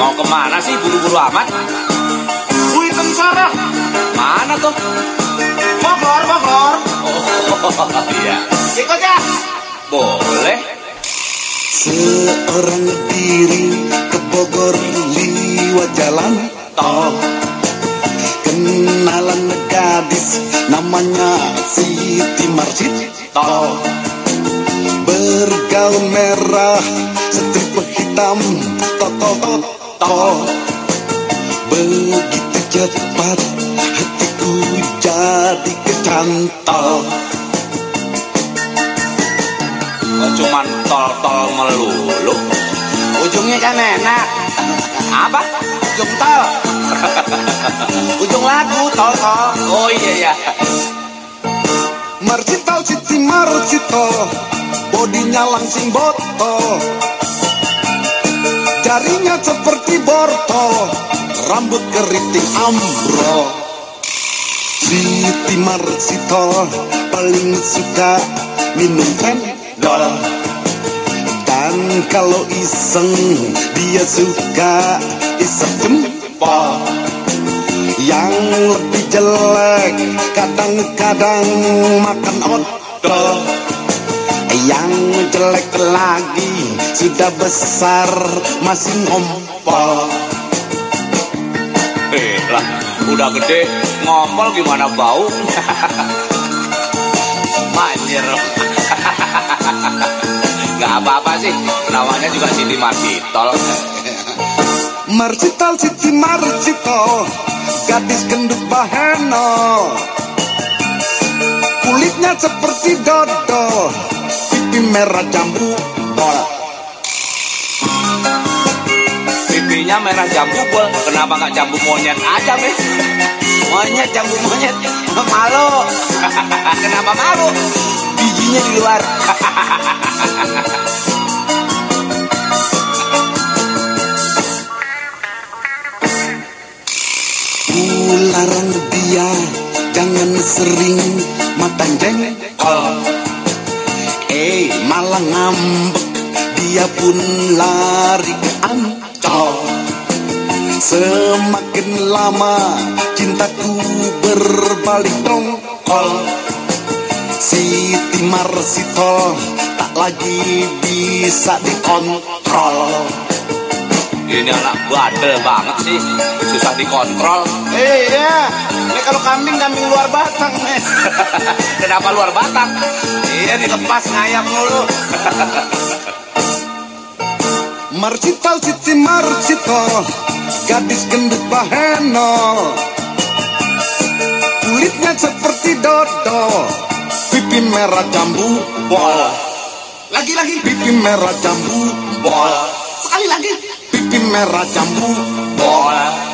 Mau ke mana sih buru-buru amat? Kuiten Sarah. Mana tuh? Bogor, Bogor. Oh, iya. Ikut ya. Boleh. Seorang diri ke Bogor liwat jalan tol Kenalan gadis namanya Siti Marsit tol Bergaun merah strip hitam toto toto Begitu cepat hatiku jadi kecantol Kok cuman tol-tol melulu? Ujungnya kan enak. Apa? Ujung tol. Ujung lagu tol tol. Oh iya iya. Marcito Siti Marcito Bodinya langsing botol Jarinya seperti bortol Rambut keriting ambrol. Siti Marcito Paling suka minum cendol. Dan kalau iseng Dia suka isep jempol. Yang lebih jelek kadang-kadang makan odol yang jelek lagi sudah besar masih ngompol Eh lah, udah gede ngompol gimana bau? Manjir. Gak apa-apa sih, namanya juga Siti Marcitol. Marcital Siti Marcito gadis gendut baheno kulitnya seperti dodol pipi merah jambu bol Pipinya merah jambu bol, kenapa nggak jambu monyet aja, Meh? Monyet jambu monyet. Malu. kenapa malu? Bijinya di luar. Ularang dia jangan sering makan jengkol ngambek dia pun lari ke ancol. Semakin lama cintaku berbalik dongkol Siti Marsito tak lagi bisa dikontrol Ini anak bandel banget sih, susah dikontrol. Eh iya. Ini kalau kambing kambing luar batang nih. Kenapa luar batang? Iya dilepas ngayap mulu. Marcito Siti Marcito Gadis gendut baheno Kulitnya seperti dodo Pipi merah jambu bol Lagi-lagi pipi merah jambu bol Sekali lagi Pipi merah jambu. Bol